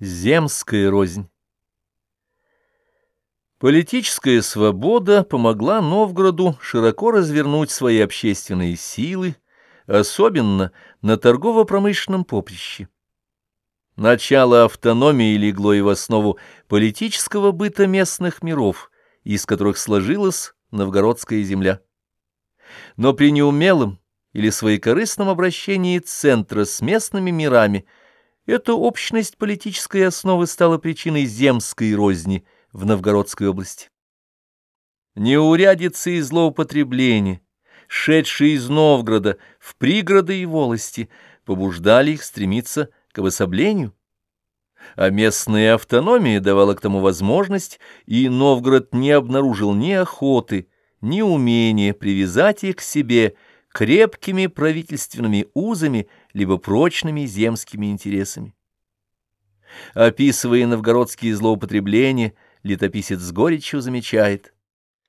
Земская рознь. Политическая свобода помогла Новгороду широко развернуть свои общественные силы, особенно на торгово-промышленном поприще. Начало автономии легло и в основу политического быта местных миров, из которых сложилась новгородская земля. Но при неумелом или своекорыстном обращении центра с местными мирами – эта общность политической основы стала причиной земской розни в Новгородской области. Неурядицы и злоупотребления, шедшие из Новгорода в пригороды и волости, побуждали их стремиться к обособлению. А местная автономия давала к тому возможность, и Новгород не обнаружил ни охоты, ни умения привязать их к себе – крепкими правительственными узами, либо прочными земскими интересами. Описывая новгородские злоупотребления, летописец с горечью замечает,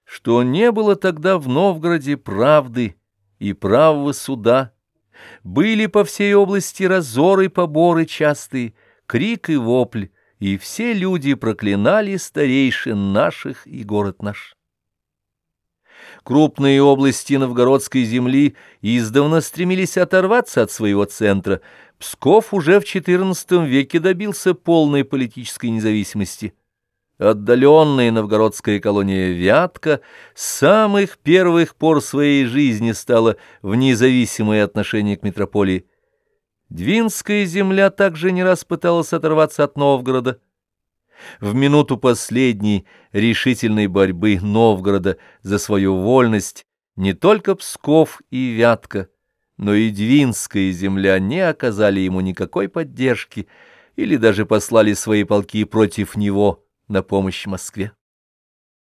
что не было тогда в Новгороде правды и правого суда, были по всей области разоры, поборы частые, крик и вопль, и все люди проклинали старейшин наших и город наш. Крупные области новгородской земли издавна стремились оторваться от своего центра. Псков уже в XIV веке добился полной политической независимости. Отдаленная новгородская колония Вятка с самых первых пор своей жизни стала в независимое отношение к метрополии. Двинская земля также не раз пыталась оторваться от Новгорода. В минуту последней решительной борьбы Новгорода за свою вольность не только Псков и Вятка, но и Двинская земля не оказали ему никакой поддержки или даже послали свои полки против него на помощь Москве.